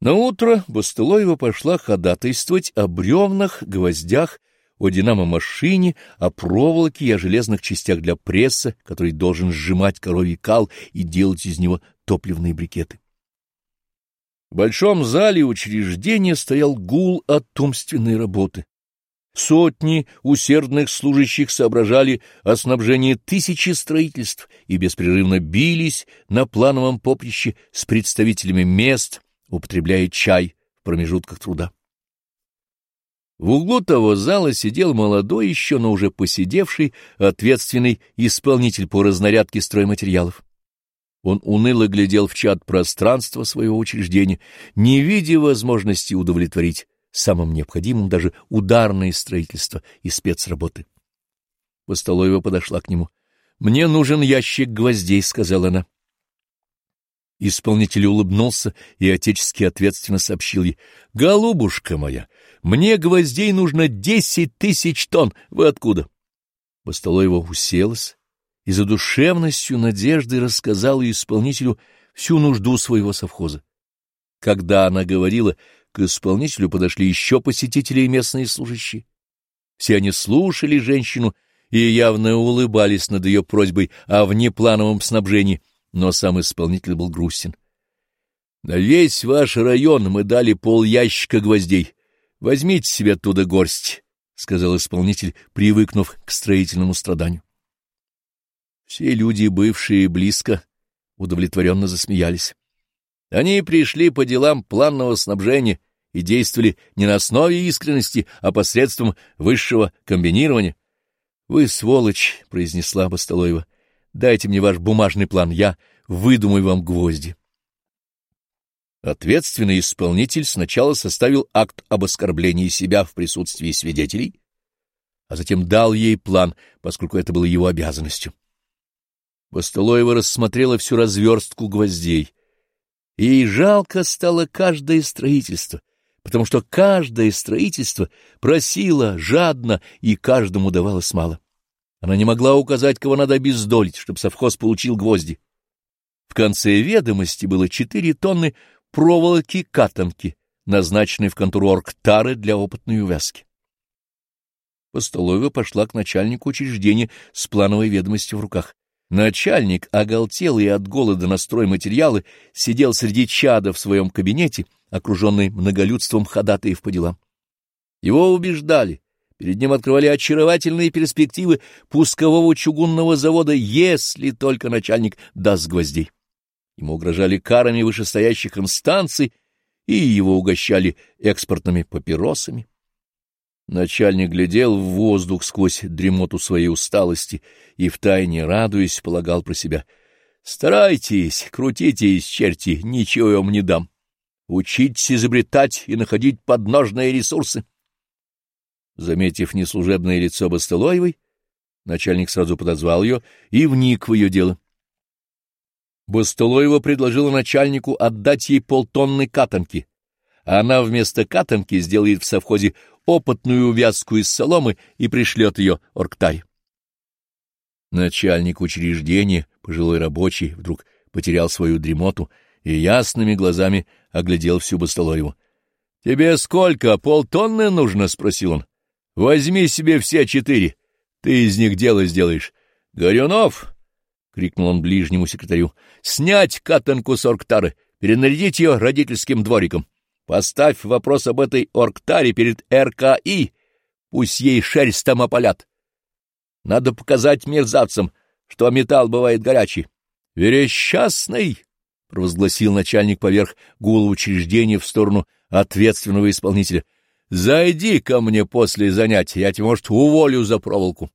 На утро Бастылоева пошла ходатайствовать о бревнах, гвоздях, о динамо-машине, о проволоке и о железных частях для пресса, который должен сжимать коровий кал и делать из него топливные брикеты. В большом зале учреждения стоял гул от умственной работы. Сотни усердных служащих соображали о снабжении тысячи строительств и беспрерывно бились на плановом поприще с представителями мест, употребляя чай в промежутках труда. В углу того зала сидел молодой еще, но уже посидевший, ответственный исполнитель по разнарядке стройматериалов. Он уныло глядел в чат пространства своего учреждения, не видя возможности удовлетворить самым необходимым даже ударное строительство и спецработы. Постолоева подошла к нему. — Мне нужен ящик гвоздей, — сказала она. Исполнитель улыбнулся и отечески ответственно сообщил ей. — Голубушка моя, мне гвоздей нужно десять тысяч тонн. Вы откуда? Бастолоева уселась и за душевностью надежды рассказала исполнителю всю нужду своего совхоза. Когда она говорила, к исполнителю подошли еще посетители и местные служащие. Все они слушали женщину и явно улыбались над ее просьбой о внеплановом снабжении — но сам исполнитель был грустен. — На весь ваш район мы дали пол ящика гвоздей. Возьмите себе оттуда горсть, — сказал исполнитель, привыкнув к строительному страданию. Все люди, бывшие близко, удовлетворенно засмеялись. Они пришли по делам планного снабжения и действовали не на основе искренности, а посредством высшего комбинирования. — Вы сволочь, — произнесла Бастолоева. Дайте мне ваш бумажный план, я выдумаю вам гвозди. Ответственный исполнитель сначала составил акт об оскорблении себя в присутствии свидетелей, а затем дал ей план, поскольку это было его обязанностью. Бастолоева рассмотрела всю разверстку гвоздей. Ей жалко стало каждое строительство, потому что каждое строительство просило жадно, и каждому давалось мало. Она не могла указать, кого надо обездолить, чтобы совхоз получил гвозди. В конце ведомости было четыре тонны проволоки-катанки, назначенной в контору Орктары для опытной увязки. Постолоева пошла к начальнику учреждения с плановой ведомостью в руках. Начальник, оголтелый от голода на стройматериалы, сидел среди чада в своем кабинете, окруженный многолюдством ходатаев по делам. Его убеждали, Перед ним открывали очаровательные перспективы пускового чугунного завода, если только начальник даст гвоздей. Ему угрожали карами вышестоящих инстанций, и его угощали экспортными папиросами. Начальник глядел в воздух сквозь дремоту своей усталости и, втайне радуясь, полагал про себя. «Старайтесь, крутитесь, черти, ничего я вам не дам. Учитесь изобретать и находить подножные ресурсы. Заметив неслужебное лицо Бастылоевой, начальник сразу подозвал ее и вник в ее дело. Бастылоева предложила начальнику отдать ей полтонны катанки, а она вместо катанки сделает в совхозе опытную увязку из соломы и пришлет ее Орктаре. Начальник учреждения, пожилой рабочий, вдруг потерял свою дремоту и ясными глазами оглядел всю Бастолоеву. — Тебе сколько, полтонны нужно? — спросил он. Возьми себе все четыре, ты из них дело сделаешь. Горюнов, — крикнул он ближнему секретарю, — снять катанку с орктары, перенарядить ее родительским двориком. Поставь вопрос об этой орктаре перед РКИ, пусть ей шерсть там опалят. Надо показать мерзавцам, что металл бывает горячий. — Верещастный! — провозгласил начальник поверх гула учреждения в сторону ответственного исполнителя — Зайди ко мне после занятия, я тебя, может, уволю за проволоку.